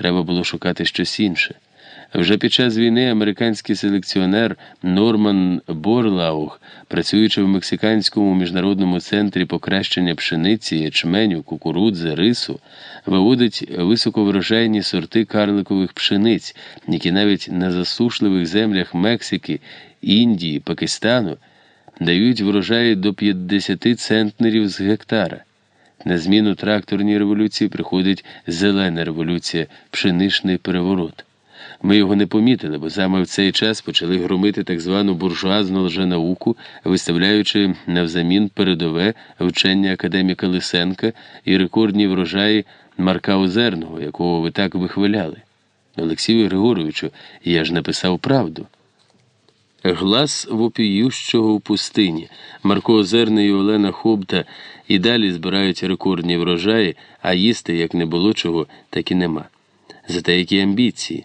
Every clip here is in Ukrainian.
треба було шукати щось інше. Вже під час війни американський селекціонер Норман Борлаух, працюючи в Мексиканському міжнародному центрі покращення пшениці, ячменю, кукурудзи, рису, виводить високоврожайні сорти карликових пшениць, які навіть на засушливих землях Мексики, Індії, Пакистану дають врожаї до 50 центнерів з гектара. На зміну тракторній революції приходить зелена революція, пшеничний переворот. Ми його не помітили, бо саме в цей час почали громити так звану буржуазну лженауку, виставляючи навзамін передове вчення академіка Лисенка і рекордні врожаї Марка Озерного, якого ви так вихваляли. Олексію Григоровичу, я ж написав правду. Глас вопіющого в пустині. Марко Озерний і Олена Хобта і далі збирають рекордні врожаї, а їсти як не було чого, так і нема. Зате які амбіції.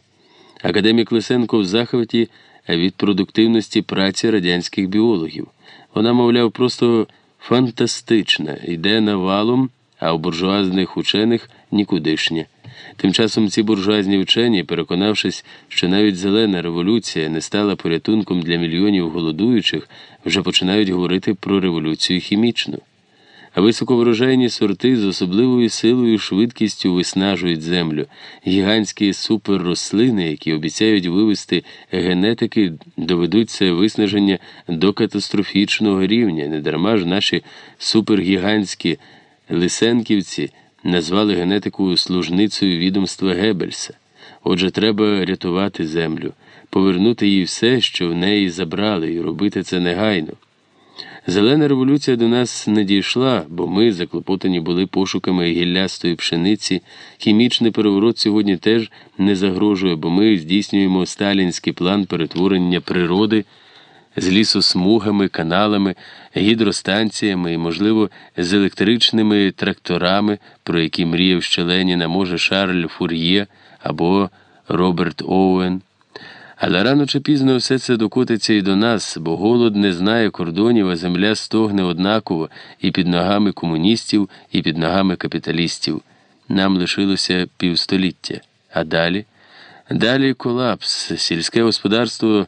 Академік Лисенко в захваті від продуктивності праці радянських біологів. Вона, мовляв, просто фантастична, йде навалом, а у буржуазних учених нікудишня. Тим часом ці буржуазні вчені, переконавшись, що навіть зелена революція не стала порятунком для мільйонів голодуючих, вже починають говорити про революцію хімічну. А високоврожайні сорти з особливою силою і швидкістю виснажують землю, гігантські суперрослини, які обіцяють вивести генетики, доведуть це виснаження до катастрофічного рівня. Недарма ж наші супергігантські лисенківці назвали генетику служницею відомства Геббельса. Отже, треба рятувати землю, повернути їй все, що в неї забрали, і робити це негайно. Зелена революція до нас не дійшла, бо ми заклопотані були пошуками гіллястої пшениці. Хімічний переворот сьогодні теж не загрожує, бо ми здійснюємо сталінський план перетворення природи з лісосмугами, каналами, гідростанціями і, можливо, з електричними тракторами, про які мріяв ще Леніна, може Шарль Фур'є або Роберт Оуен. Але рано чи пізно все це докотиться і до нас, бо голод не знає кордонів, а земля стогне однаково і під ногами комуністів, і під ногами капіталістів. Нам лишилося півстоліття. А далі? Далі колапс. Сільське господарство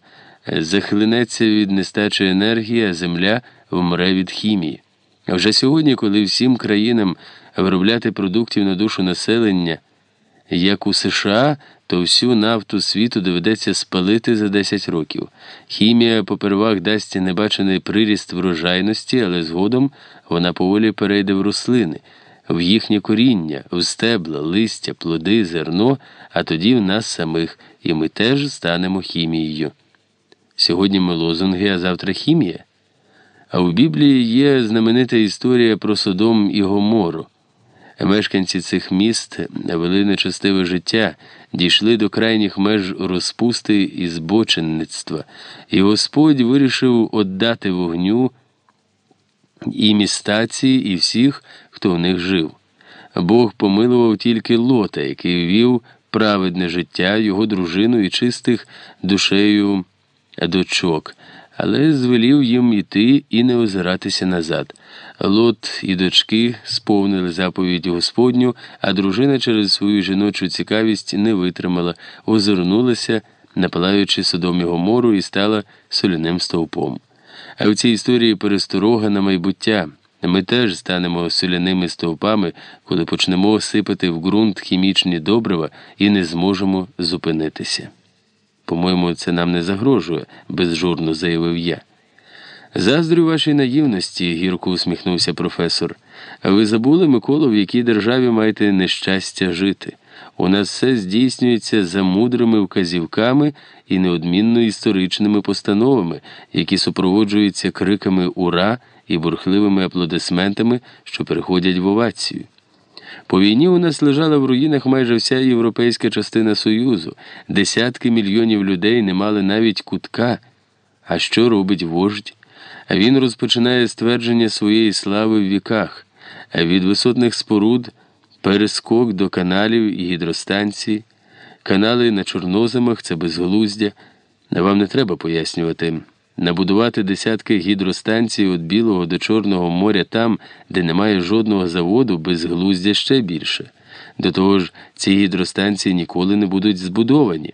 захлинеться від нестачі енергії, а земля вмре від хімії. Вже сьогодні, коли всім країнам виробляти продуктів на душу населення, як у США, то всю нафту світу доведеться спалити за 10 років. Хімія попервах дасть небачений приріст врожайності, але згодом вона поволі перейде в рослини, в їхнє коріння, в стебла, листя, плоди, зерно, а тоді в нас самих, і ми теж станемо хімією. Сьогодні ми лозунги, а завтра хімія. А у Біблії є знаменита історія про Содом і Гомору. Мешканці цих міст вели нечестиве життя, дійшли до крайніх меж розпусти і збоченництва, і Господь вирішив отдати вогню і міста ці, і всіх, хто в них жив. Бог помилував тільки лота, який вів праведне життя, його дружину і чистих душею дочок але звелів їм іти і не озиратися назад. Лот і дочки сповнили заповідь Господню, а дружина через свою жіночу цікавість не витримала, озирнулася, напалаючи Содом і Гомору, і стала соляним стовпом. А в цій історії пересторога на майбуття. Ми теж станемо соляними стовпами, коли почнемо сипати в ґрунт хімічні добрива і не зможемо зупинитися. По-моєму, це нам не загрожує, безжурно заявив я. Заздрю вашій наївності, гірко усміхнувся професор. Ви забули, Миколу, в якій державі маєте нещастя жити? У нас все здійснюється за мудрими вказівками і неодмінно історичними постановами, які супроводжуються криками ура і бурхливими аплодисментами, що переходять в овацію. По війні у нас лежала в руїнах майже вся європейська частина Союзу. Десятки мільйонів людей не мали навіть кутка. А що робить вождь? Він розпочинає ствердження своєї слави в віках, від висотних споруд, перескок до каналів і гідростанцій, канали на чорноземах це безглуздя. Вам не треба пояснювати. Набудувати десятки гідростанцій від Білого до Чорного моря там, де немає жодного заводу, безглуздя ще більше. До того ж, ці гідростанції ніколи не будуть збудовані.